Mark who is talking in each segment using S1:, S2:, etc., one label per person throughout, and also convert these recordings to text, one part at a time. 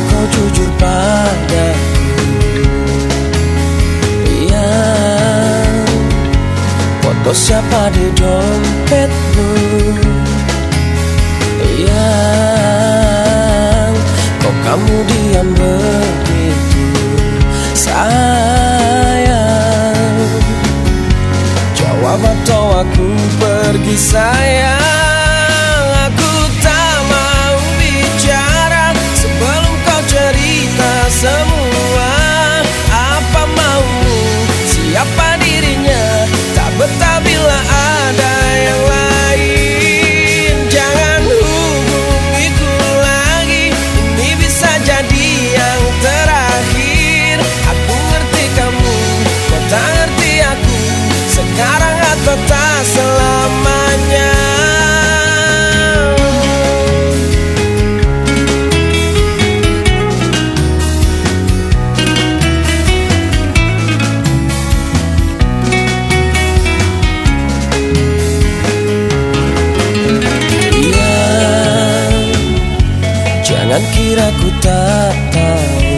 S1: jujur padaku. Yang foto siapa di dompetmu? Yang kok kamu diam begitu? Sayang. Jawab atau aku pergi sayang Jangan kira ku tak tahu.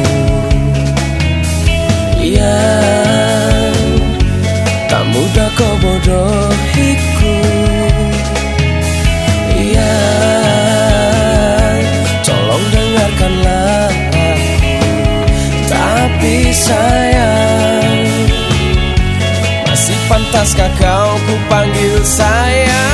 S1: Ya Tak mudah kau bodohiku. Ya Tolong dengarkanlah aku. Tapi sayang Masih pantaskah kau ku panggil sayang